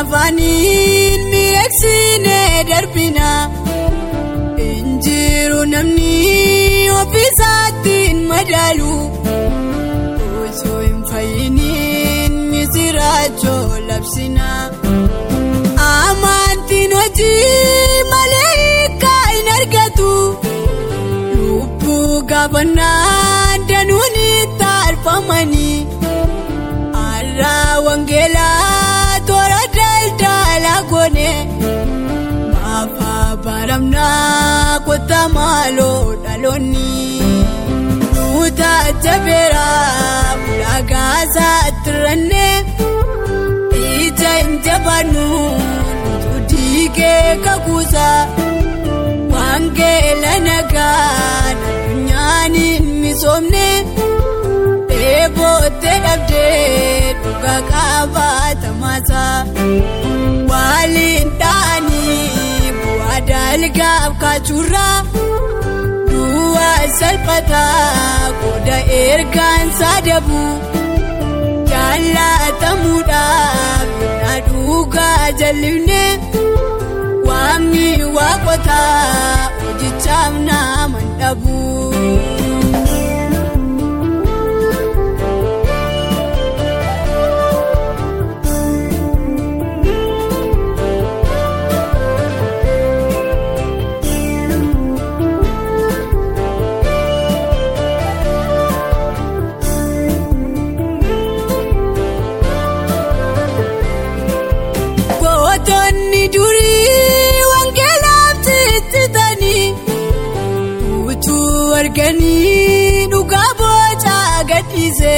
afaaniin miidhagsinee darbina injiru namni ofiisaatiin madaalu osoo hin fayyiniin misiraachoo labsina amantiin hojii malee hiikaa hin argatu lubbuu gaafannaan kota maaloo dhaloonni nuta jabeera ulaagaa isaatti rannee ija hin jabaannu nutu diigee kakuusa wangeela nagaan addunyaan hin misoomne. Eeboote dhabdee dhugaa qabaata maasaa waliin dhaanii dalgaaf kaachurraa duwwaa salphataa qooda ergaan saadabu jaallatamuudhaaf na dhugaa jallisne waamni waaqotaa hojichaaf nama dhabu. Arganii dhugaa bocaa gadhiise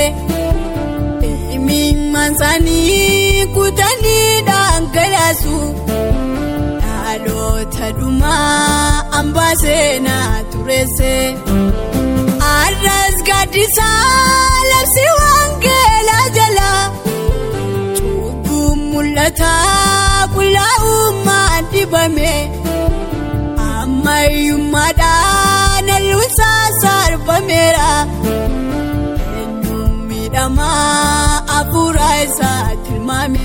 imimmaan isaanii kutanii dhangalaasu dhaloota dhumaa hambaa seenaa tureesse arras gaaddisaa labsi wangeelaa jalaa. mul'ataa qullaa'ummaan dhibame ammayyummaadhaan halluunsaa sarbameera eenyuun miidhamaa afuuraa isaa tilmaame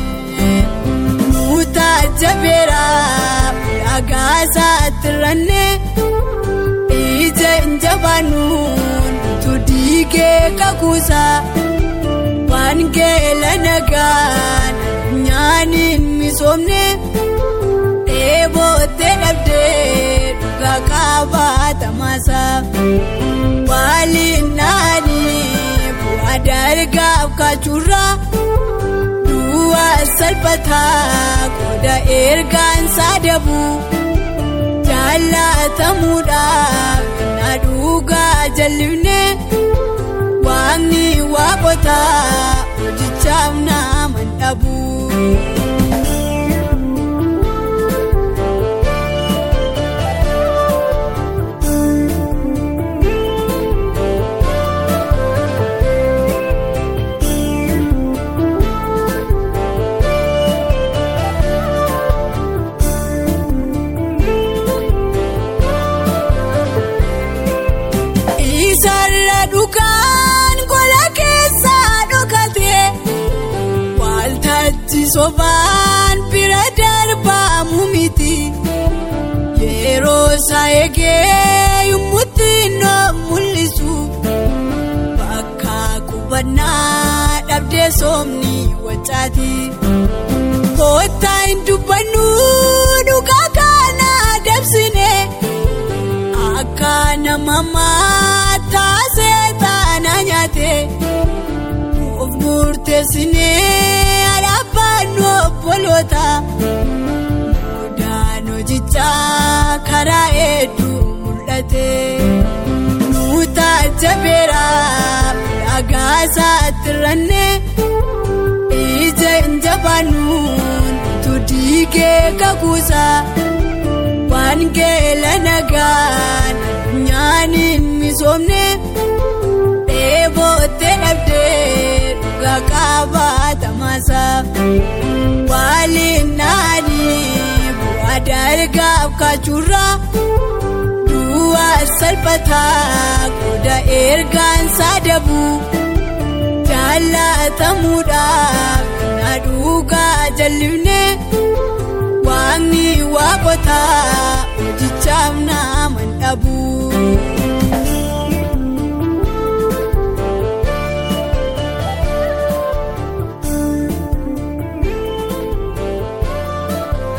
nuutaa jabeera ulaagaa isaatti rannee ija nutu diigee kakuusa wangeela nagaan. Nyaaniin misoomne eeboote dhabdee dhugaa qabaata maasaa waliin naanii bu'aa dalgaaf kaachurraa duwwaa salphataa qooda ergaan saadabu jaallatamuudhaaf na dhugaa jallisne waaqni waaqotaa hojichaaf nama dhabu. Sobaan bira darbaamu miti yeroo isaa eegee yommutti noo mul'isu bakka qubannaa dhabdee soomni wacaati kottaa hin dubbannu dhugaa kana dabsine. Akka nama taasee taana nyaate of murteessinee alaabaan obboloota mudaan hojichaa karaa hedduu mul'ate. Nuuta jabeera ulaagaa isaatti rannee ija hin jabaannu nutu diigee kakuusa. Wangeela nagaan nyaaniin misoomne eeboote dhabdee dhugaa qabaata maasaa waliin naanii bu'aa dalgaaf kaachurraa duwwaa salphataa qooda ergaan saadabu jaallatamuudhaaf na dhugaa jal'ifne waaqni waaqota hojichaaf nama dhabu.